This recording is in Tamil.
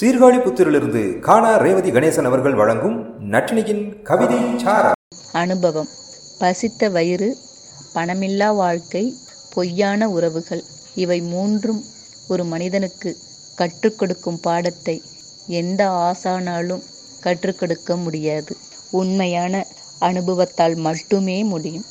சீர்காழி புத்திரிலிருந்து காணா ரேவதி கணேசன் அவர்கள் வழங்கும் நட்டினியின் கவிதை சாரா. அனுபவம். பசித்த வயிறு பணமில்லா வாழ்க்கை பொய்யான உறவுகள் இவை மூன்றும் ஒரு மனிதனுக்கு கற்றுக் கொடுக்கும் பாடத்தை எந்த ஆசானாலும் கற்றுக் கொடுக்க முடியாது. உண்மையான அனுபவத்தால் மட்டுமே முடியும்.